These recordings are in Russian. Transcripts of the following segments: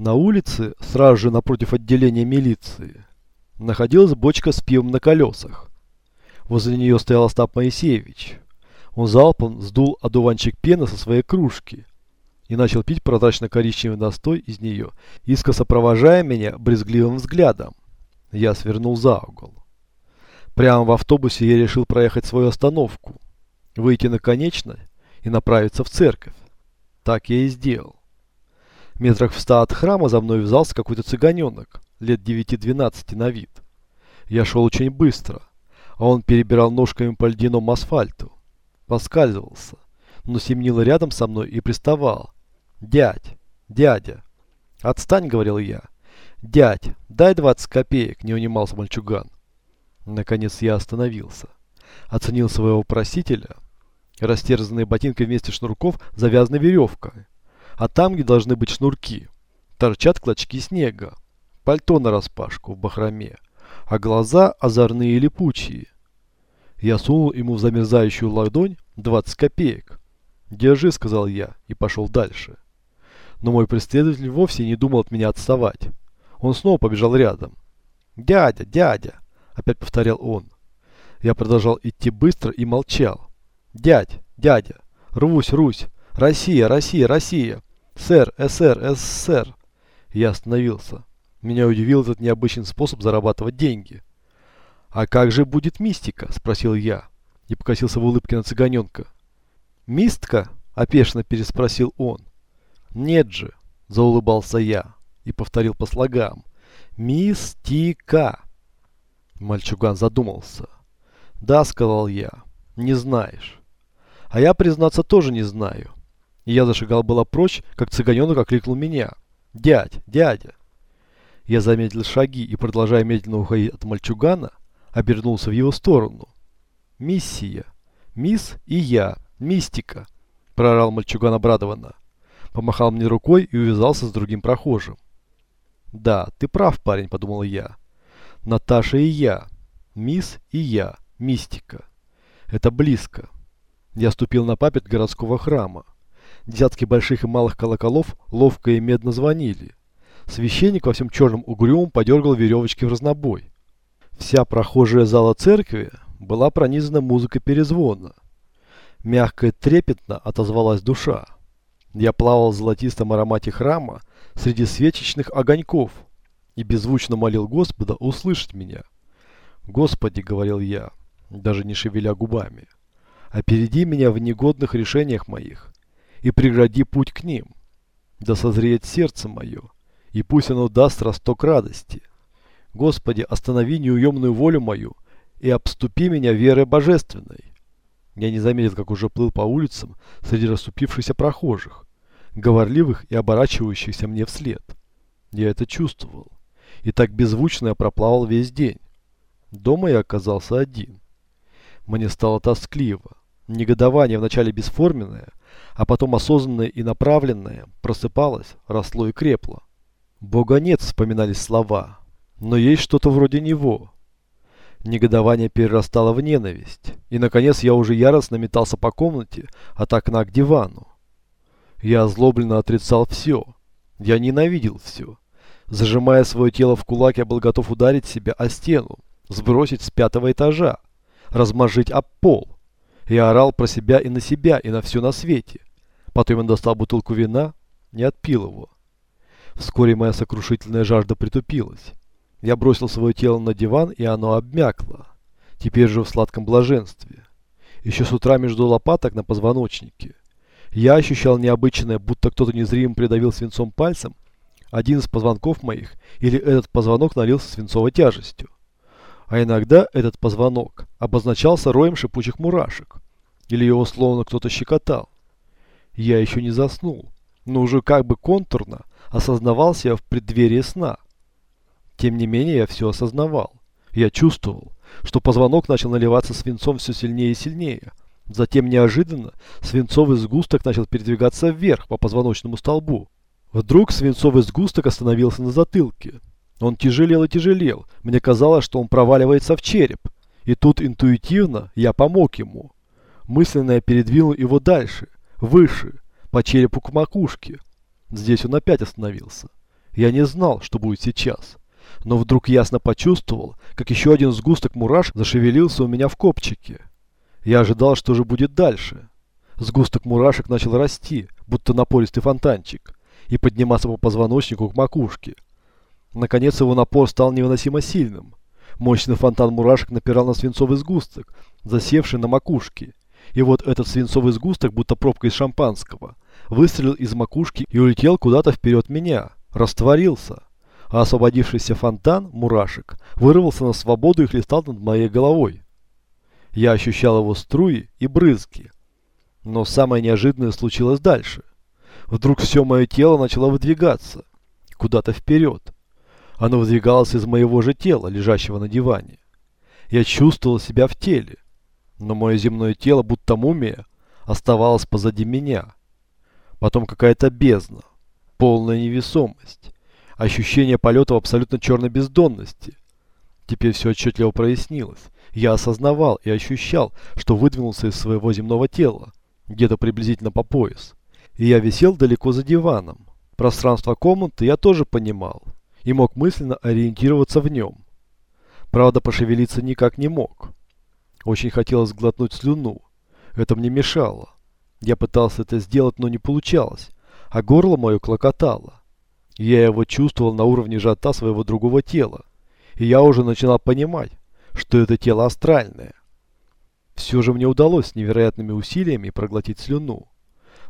На улице, сразу же напротив отделения милиции, находилась бочка с пивом на колесах. Возле нее стоял Остап Моисеевич. Он залпом сдул одуванчик пены со своей кружки и начал пить прозрачно-коричневый настой из нее, искоса провожая меня брезгливым взглядом. Я свернул за угол. Прямо в автобусе я решил проехать свою остановку, выйти на конечной и направиться в церковь. Так я и сделал метрах в ста от храма за мной вязался какой-то цыганенок, лет 9-12 на вид. Я шел очень быстро, а он перебирал ножками по льдяному асфальту. Поскальзывался, но семенил рядом со мной и приставал. «Дядь! Дядя!» «Отстань!» — говорил я. «Дядь, дай 20 копеек!» — не унимался мальчуган. Наконец я остановился. Оценил своего просителя. Растерзанные ботинки вместе шнурков завязаны веревкой а там где должны быть шнурки. Торчат клочки снега. Пальто нараспашку в бахроме, а глаза озорные и липучие. Я сунул ему в замерзающую ладонь 20 копеек. «Держи», — сказал я, и пошел дальше. Но мой преследователь вовсе не думал от меня отставать. Он снова побежал рядом. «Дядя, дядя!» — опять повторял он. Я продолжал идти быстро и молчал. «Дядь, дядя! русь, Русь! Россия, Россия, Россия!» «Сэр, э, сэр, сэр!» Я остановился. Меня удивил этот необычный способ зарабатывать деньги. «А как же будет мистика?» – спросил я и покосился в улыбке на цыганенка. «Мистка?» – опешно переспросил он. «Нет же!» – заулыбался я и повторил по слогам. «Мистика!» Мальчуган задумался. «Да», – сказал я, – «не знаешь». «А я, признаться, тоже не знаю» я зашагал было прочь, как цыганенок окликнул меня. «Дядь! Дядя!» Я замедлил шаги и, продолжая медленно уходить от мальчугана, обернулся в его сторону. «Миссия! Мисс и я! Мистика!» – прорал мальчуган обрадованно. Помахал мне рукой и увязался с другим прохожим. «Да, ты прав, парень», – подумал я. «Наташа и я! Мисс и я! Мистика!» «Это близко!» Я ступил на папет городского храма. Десятки больших и малых колоколов ловко и медно звонили. Священник во всем черном угрюм подергал веревочки в разнобой. Вся прохожая зала церкви была пронизана музыкой перезвона. Мягко и трепетно отозвалась душа. Я плавал в золотистом аромате храма среди свечечных огоньков и беззвучно молил Господа услышать меня. «Господи», — говорил я, даже не шевеля губами, — «опереди меня в негодных решениях моих и прегради путь к ним, да созреет сердце мое, и пусть оно даст росток радости. Господи, останови неуемную волю мою и обступи меня верой божественной. Я не заметил, как уже плыл по улицам среди расступившихся прохожих, говорливых и оборачивающихся мне вслед. Я это чувствовал, и так беззвучно я проплавал весь день. Дома я оказался один. Мне стало тоскливо, негодование вначале бесформенное – а потом осознанно и направленное, просыпалось, росло и крепло. Бога нет, вспоминались слова, но есть что-то вроде него. Негодование перерастало в ненависть, и, наконец, я уже яростно метался по комнате от окна к дивану. Я озлобленно отрицал все. Я ненавидел все. Зажимая свое тело в кулак, я был готов ударить себя о стену, сбросить с пятого этажа, размажить об пол и орал про себя и на себя, и на все на свете. Потом он достал бутылку вина, не отпил его. Вскоре моя сокрушительная жажда притупилась. Я бросил свое тело на диван, и оно обмякло. Теперь же в сладком блаженстве. Еще с утра между лопаток на позвоночнике. Я ощущал необычное, будто кто-то незримо придавил свинцом пальцем один из позвонков моих, или этот позвонок налился свинцовой тяжестью. А иногда этот позвонок обозначался роем шипучих мурашек. Или его словно кто-то щекотал. Я еще не заснул, но уже как бы контурно осознавался я в преддверии сна. Тем не менее, я все осознавал. Я чувствовал, что позвонок начал наливаться свинцом все сильнее и сильнее. Затем неожиданно свинцовый сгусток начал передвигаться вверх по позвоночному столбу. Вдруг свинцовый сгусток остановился на затылке. Он тяжелел и тяжелел. Мне казалось, что он проваливается в череп. И тут интуитивно я помог ему мысленно я передвинул его дальше, выше, по черепу к макушке. Здесь он опять остановился. Я не знал, что будет сейчас, но вдруг ясно почувствовал, как еще один сгусток мураш зашевелился у меня в копчике. Я ожидал, что же будет дальше. Сгусток мурашек начал расти, будто напористый фонтанчик, и подниматься по позвоночнику к макушке. Наконец его напор стал невыносимо сильным. Мощный фонтан мурашек напирал на свинцовый сгусток, засевший на макушке, и вот этот свинцовый сгусток, будто пробка из шампанского, выстрелил из макушки и улетел куда-то вперед меня, растворился. А освободившийся фонтан, мурашек, вырвался на свободу и хлестал над моей головой. Я ощущал его струи и брызги. Но самое неожиданное случилось дальше. Вдруг все мое тело начало выдвигаться. Куда-то вперед. Оно выдвигалось из моего же тела, лежащего на диване. Я чувствовал себя в теле но мое земное тело, будто мумия, оставалось позади меня. Потом какая-то бездна, полная невесомость, ощущение полета в абсолютно черной бездонности. Теперь все отчетливо прояснилось. Я осознавал и ощущал, что выдвинулся из своего земного тела, где-то приблизительно по пояс. И я висел далеко за диваном. Пространство комнаты я тоже понимал и мог мысленно ориентироваться в нем. Правда, пошевелиться никак не мог. Очень хотелось глотнуть слюну. Это мне мешало. Я пытался это сделать, но не получалось, а горло мое клокотало. Я его чувствовал на уровне жата своего другого тела, и я уже начинал понимать, что это тело астральное. Все же мне удалось с невероятными усилиями проглотить слюну,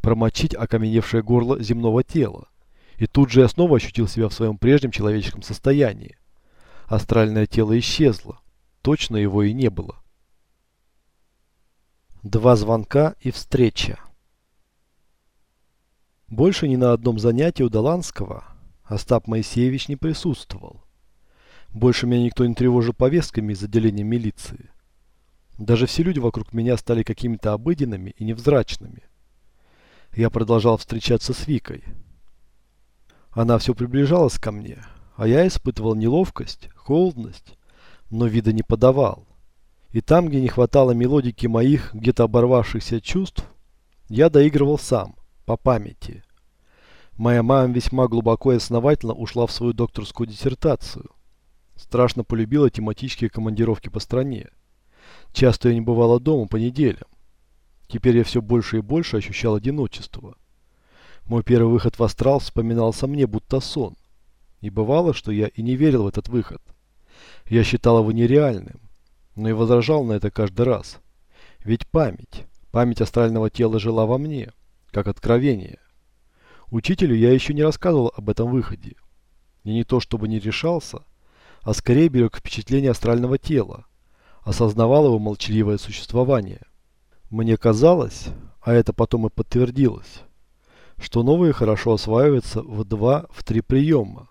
промочить окаменевшее горло земного тела, и тут же я снова ощутил себя в своем прежнем человеческом состоянии. Астральное тело исчезло, точно его и не было. Два звонка и встреча. Больше ни на одном занятии у Доланского Остап Моисеевич не присутствовал. Больше меня никто не тревожил повестками из отделения милиции. Даже все люди вокруг меня стали какими-то обыденными и невзрачными. Я продолжал встречаться с Викой. Она все приближалась ко мне, а я испытывал неловкость, холодность, но вида не подавал. И там, где не хватало мелодики моих где-то оборвавшихся чувств, я доигрывал сам, по памяти. Моя мама весьма глубоко и основательно ушла в свою докторскую диссертацию. Страшно полюбила тематические командировки по стране. Часто я не бывала дома по неделям. Теперь я все больше и больше ощущал одиночество. Мой первый выход в астрал вспоминался мне будто сон. И бывало, что я и не верил в этот выход. Я считал его нереальным но и возражал на это каждый раз. Ведь память, память астрального тела жила во мне, как откровение. Учителю я еще не рассказывал об этом выходе. Я не то чтобы не решался, а скорее берег впечатление астрального тела, осознавал его молчаливое существование. Мне казалось, а это потом и подтвердилось, что новые хорошо осваиваются в два, в три приема.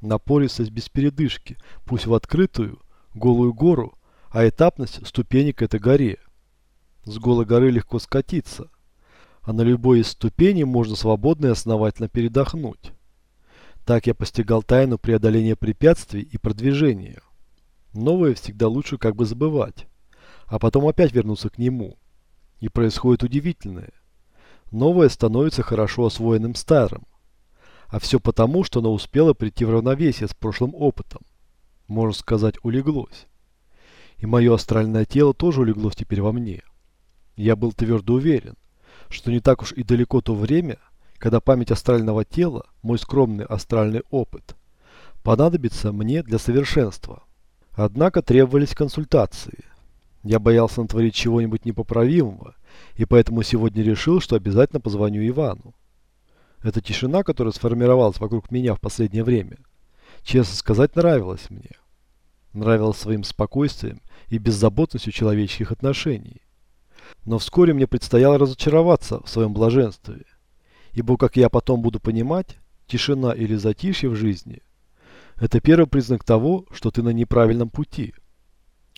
Напористость без передышки, пусть в открытую, голую гору – а этапность – ступени к этой горе. С голой горы легко скатиться, а на любой из ступеней можно свободно и основательно передохнуть. Так я постигал тайну преодоления препятствий и продвижения. Новое всегда лучше как бы забывать, а потом опять вернуться к нему. И происходит удивительное. Новое становится хорошо освоенным старым. А все потому, что оно успело прийти в равновесие с прошлым опытом. Можно сказать, улеглось и мое астральное тело тоже улеглось теперь во мне. Я был твердо уверен, что не так уж и далеко то время, когда память астрального тела, мой скромный астральный опыт, понадобится мне для совершенства. Однако требовались консультации. Я боялся натворить чего-нибудь непоправимого, и поэтому сегодня решил, что обязательно позвоню Ивану. Эта тишина, которая сформировалась вокруг меня в последнее время, честно сказать, нравилась мне. Нравилась своим спокойствием и беззаботностью человеческих отношений. Но вскоре мне предстояло разочароваться в своем блаженстве, ибо, как я потом буду понимать, тишина или затишье в жизни – это первый признак того, что ты на неправильном пути.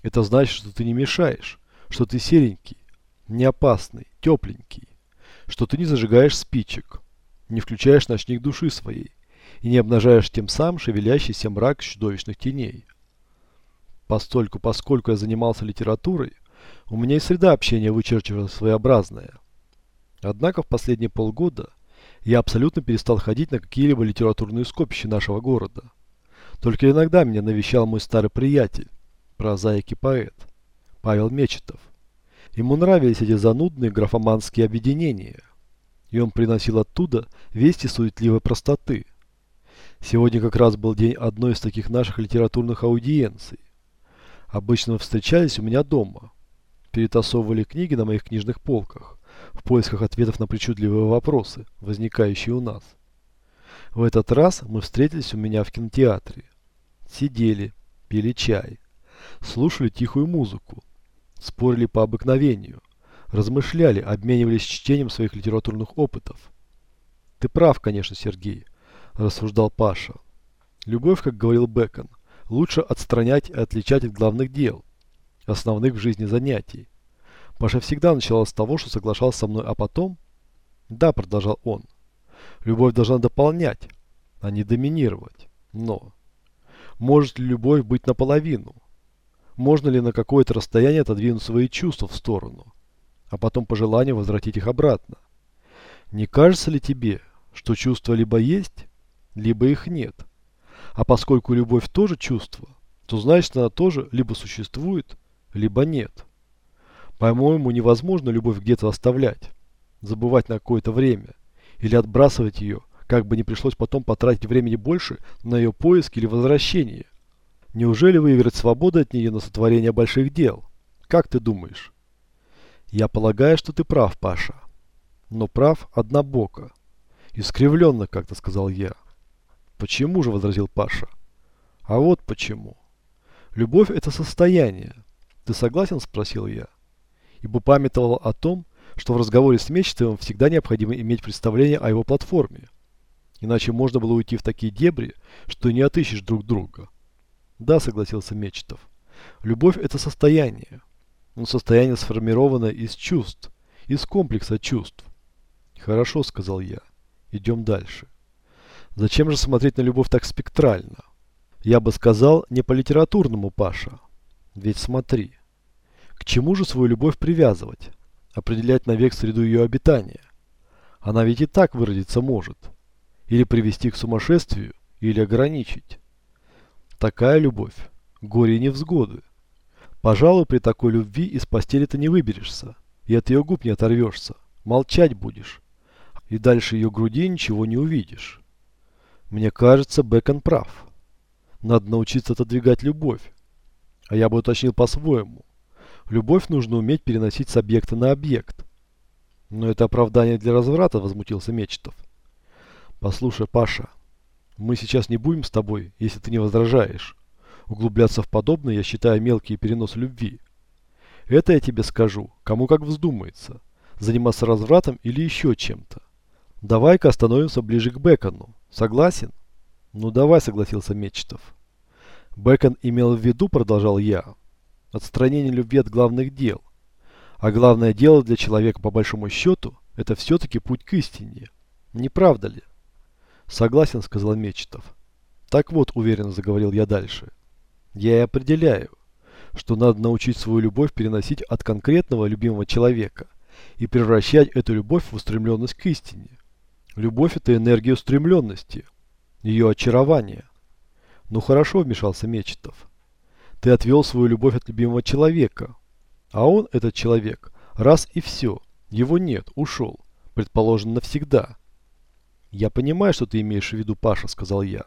Это значит, что ты не мешаешь, что ты серенький, неопасный, тепленький, что ты не зажигаешь спичек, не включаешь ночник души своей и не обнажаешь тем самым шевелящийся мрак чудовищных теней. Постольку, поскольку я занимался литературой, у меня и среда общения вычерчивалась своеобразная. Однако в последние полгода я абсолютно перестал ходить на какие-либо литературные скопища нашего города. Только иногда меня навещал мой старый приятель, прозаик и поэт, Павел Мечетов. Ему нравились эти занудные графоманские объединения, и он приносил оттуда вести суетливой простоты. Сегодня как раз был день одной из таких наших литературных аудиенций обычно встречались у меня дома. Перетасовывали книги на моих книжных полках, в поисках ответов на причудливые вопросы, возникающие у нас. В этот раз мы встретились у меня в кинотеатре. Сидели, пили чай, слушали тихую музыку, спорили по обыкновению, размышляли, обменивались чтением своих литературных опытов. «Ты прав, конечно, Сергей», – рассуждал Паша. «Любовь, как говорил Бекон, лучше отстранять и отличать от главных дел, основных в жизни занятий. Маша всегда начала с того, что соглашался со мной, а потом... Да, продолжал он. Любовь должна дополнять, а не доминировать. Но... Может ли любовь быть наполовину? Можно ли на какое-то расстояние отодвинуть свои чувства в сторону, а потом по желанию возвратить их обратно? Не кажется ли тебе, что чувства либо есть, либо их нет? А поскольку любовь тоже чувство, то значит она тоже либо существует, либо нет. По-моему, невозможно любовь где-то оставлять, забывать на какое-то время, или отбрасывать ее, как бы не пришлось потом потратить времени больше на ее поиск или возвращение. Неужели выиграть свободу от нее на сотворение больших дел? Как ты думаешь? Я полагаю, что ты прав, Паша. Но прав однобоко. Искривленно, как-то сказал я. «Почему же?» – возразил Паша. «А вот почему. Любовь – это состояние. Ты согласен?» – спросил я. Ибо памятовал о том, что в разговоре с Мечтовым всегда необходимо иметь представление о его платформе. Иначе можно было уйти в такие дебри, что не отыщешь друг друга. «Да», – согласился Мечетов. «Любовь – это состояние. Но состояние сформировано из чувств, из комплекса чувств». «Хорошо», – сказал я. «Идем дальше». Зачем же смотреть на любовь так спектрально? Я бы сказал, не по-литературному, Паша. Ведь смотри. К чему же свою любовь привязывать? Определять навек среду ее обитания? Она ведь и так выродиться может. Или привести к сумасшествию, или ограничить. Такая любовь. Горе и невзгоды. Пожалуй, при такой любви из постели ты не выберешься. И от ее губ не оторвешься. Молчать будешь. И дальше ее груди ничего не увидишь. Мне кажется, Бэкон прав. Надо научиться отодвигать любовь. А я бы уточнил по-своему. Любовь нужно уметь переносить с объекта на объект. Но это оправдание для разврата, возмутился Мечетов. Послушай, Паша, мы сейчас не будем с тобой, если ты не возражаешь. Углубляться в подобное я считаю мелкие перенос любви. Это я тебе скажу, кому как вздумается. Заниматься развратом или еще чем-то. Давай-ка остановимся ближе к Бекону. «Согласен? Ну давай», — согласился Мечетов. Бэкон имел в виду, продолжал я, отстранение любви от главных дел. А главное дело для человека, по большому счету, это все-таки путь к истине. Не правда ли? Согласен, сказал Мечетов. Так вот, уверенно заговорил я дальше. Я и определяю, что надо научить свою любовь переносить от конкретного любимого человека и превращать эту любовь в устремленность к истине. Любовь – это энергия устремленности, ее очарование. Ну хорошо, вмешался Мечетов. Ты отвел свою любовь от любимого человека. А он, этот человек, раз и все. Его нет, ушел. Предположим, навсегда. Я понимаю, что ты имеешь в виду, Паша, сказал я.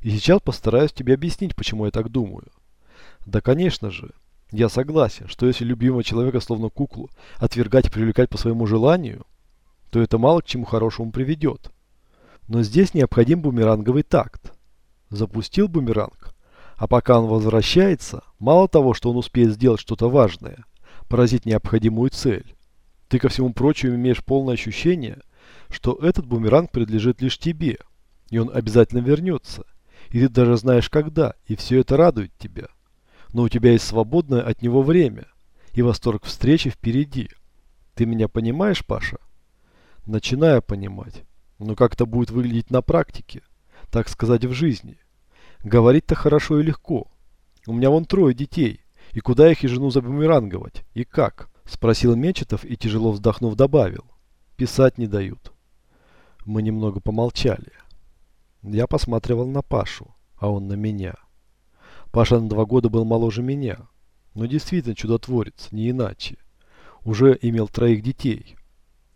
И сейчас постараюсь тебе объяснить, почему я так думаю. Да, конечно же. Я согласен, что если любимого человека словно куклу отвергать и привлекать по своему желанию – то это мало к чему хорошему приведет. Но здесь необходим бумеранговый такт. Запустил бумеранг, а пока он возвращается, мало того, что он успеет сделать что-то важное, поразить необходимую цель, ты ко всему прочему имеешь полное ощущение, что этот бумеранг принадлежит лишь тебе, и он обязательно вернется, и ты даже знаешь когда, и все это радует тебя. Но у тебя есть свободное от него время, и восторг встречи впереди. Ты меня понимаешь, Паша? начиная понимать. Но как это будет выглядеть на практике, так сказать, в жизни? Говорить-то хорошо и легко. У меня вон трое детей, и куда их и жену забумеранговать, и как? Спросил Мечетов и, тяжело вздохнув, добавил. Писать не дают. Мы немного помолчали. Я посматривал на Пашу, а он на меня. Паша на два года был моложе меня. Но действительно чудотворец, не иначе. Уже имел троих детей.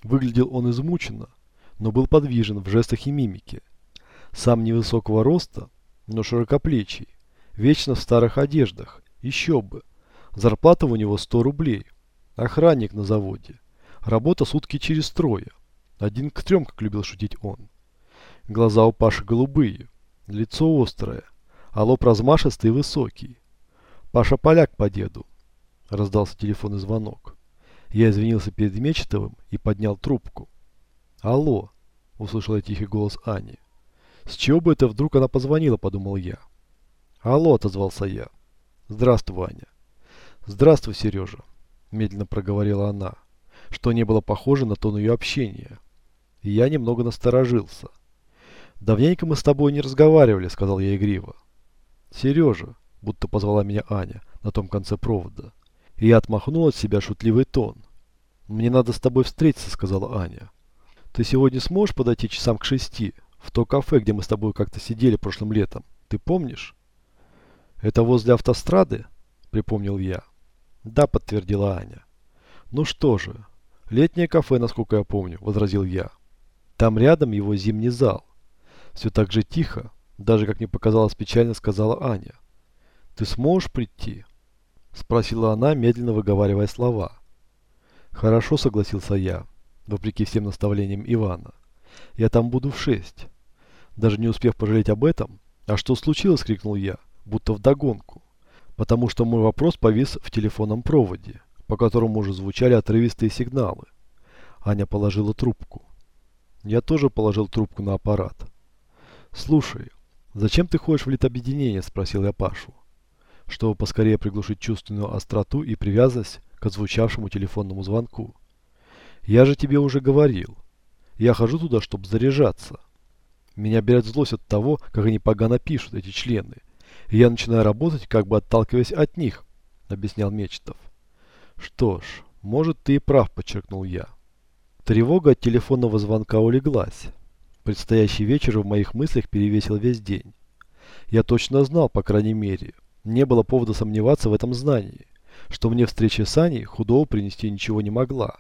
Выглядел он измученно, но был подвижен в жестах и мимике. Сам невысокого роста, но широкоплечий, вечно в старых одеждах, еще бы. Зарплата у него 100 рублей. Охранник на заводе. Работа сутки через трое. Один к трем, как любил шутить он. Глаза у Паши голубые, лицо острое, а лоб размашистый и высокий. «Паша поляк по деду», — раздался телефонный звонок. Я извинился перед Мечетовым и поднял трубку. «Алло!» – услышал я тихий голос Ани. «С чего бы это вдруг она позвонила?» – подумал я. «Алло!» – отозвался я. «Здравствуй, Аня!» «Здравствуй, Сережа!» – медленно проговорила она, что не было похоже на тон ее общения. И я немного насторожился. «Давненько мы с тобой не разговаривали», – сказал я игриво. «Сережа!» – будто позвала меня Аня на том конце провода. Я отмахнул от себя шутливый тон. «Мне надо с тобой встретиться», — сказала Аня. «Ты сегодня сможешь подойти часам к шести, в то кафе, где мы с тобой как-то сидели прошлым летом? Ты помнишь?» «Это возле автострады?» — припомнил я. «Да», — подтвердила Аня. «Ну что же, летнее кафе, насколько я помню», — возразил я. «Там рядом его зимний зал. Все так же тихо, даже, как мне показалось, печально сказала Аня. «Ты сможешь прийти?» Спросила она, медленно выговаривая слова. «Хорошо», — согласился я, вопреки всем наставлениям Ивана. «Я там буду в шесть». Даже не успев пожалеть об этом, «А что случилось?» — крикнул я, будто вдогонку, потому что мой вопрос повис в телефонном проводе, по которому уже звучали отрывистые сигналы. Аня положила трубку. Я тоже положил трубку на аппарат. «Слушай, зачем ты ходишь в литобъединение?» – спросил я Пашу чтобы поскорее приглушить чувственную остроту и привязанность к отзвучавшему телефонному звонку. «Я же тебе уже говорил. Я хожу туда, чтобы заряжаться. Меня берет злость от того, как они погано пишут, эти члены. И я начинаю работать, как бы отталкиваясь от них», — объяснял Мечетов. «Что ж, может, ты и прав», — подчеркнул я. Тревога от телефонного звонка улеглась. Предстоящий вечер в моих мыслях перевесил весь день. Я точно знал, по крайней мере, не было повода сомневаться в этом знании, что мне встреча с Аней худого принести ничего не могла.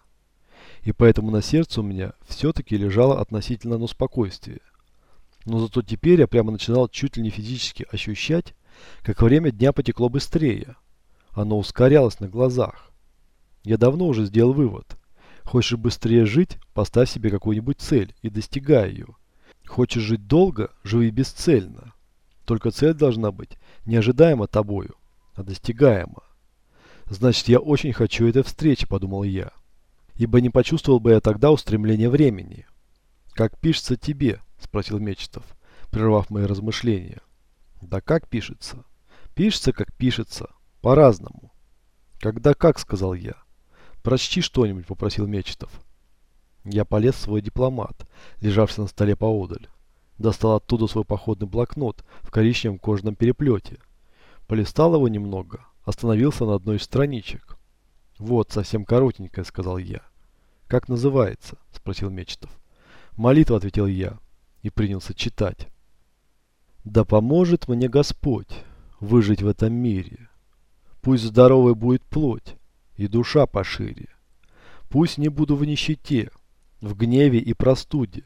И поэтому на сердце у меня все-таки лежало относительно на спокойствие. Но зато теперь я прямо начинал чуть ли не физически ощущать, как время дня потекло быстрее. Оно ускорялось на глазах. Я давно уже сделал вывод. Хочешь быстрее жить, поставь себе какую-нибудь цель и достигай ее. Хочешь жить долго, живи бесцельно. Только цель должна быть неожидаема тобою, а достигаема. Значит, я очень хочу этой встречи, подумал я. Ибо не почувствовал бы я тогда устремление времени. Как пишется тебе? Спросил Мечетов, прервав мои размышления. Да как пишется? Пишется, как пишется. По-разному. Когда как, сказал я. Прочти что-нибудь, попросил Мечетов. Я полез в свой дипломат, лежавший на столе поодаль достал оттуда свой походный блокнот в коричневом кожаном переплете. Полистал его немного, остановился на одной из страничек. «Вот, совсем коротенькая», — сказал я. «Как называется?» — спросил Мечетов. «Молитва», — ответил я, и принялся читать. «Да поможет мне Господь выжить в этом мире. Пусть здоровой будет плоть и душа пошире. Пусть не буду в нищете, в гневе и простуде,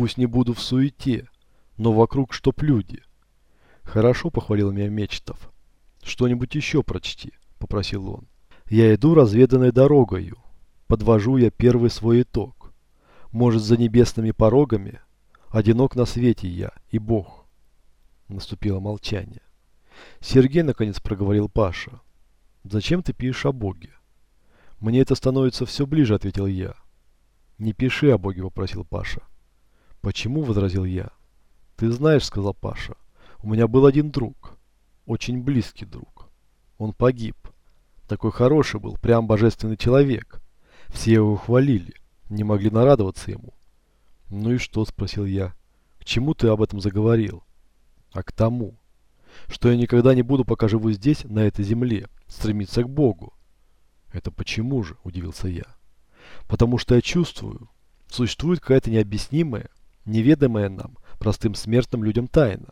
Пусть не буду в суете, но вокруг чтоб люди. Хорошо похвалил меня Мечтов. Что-нибудь еще прочти, попросил он. Я иду разведанной дорогою. Подвожу я первый свой итог. Может, за небесными порогами одинок на свете я и Бог. Наступило молчание. Сергей наконец проговорил Паша. Зачем ты пишешь о Боге? Мне это становится все ближе, ответил я. Не пиши о Боге, попросил Паша. «Почему?» – возразил я. «Ты знаешь», – сказал Паша, – «у меня был один друг, очень близкий друг. Он погиб. Такой хороший был, прям божественный человек. Все его хвалили, не могли нарадоваться ему». «Ну и что?» – спросил я. «К чему ты об этом заговорил?» «А к тому, что я никогда не буду, пока живу здесь, на этой земле, стремиться к Богу». «Это почему же?» – удивился я. «Потому что я чувствую, существует какая-то необъяснимая, неведомая нам, простым смертным людям тайна.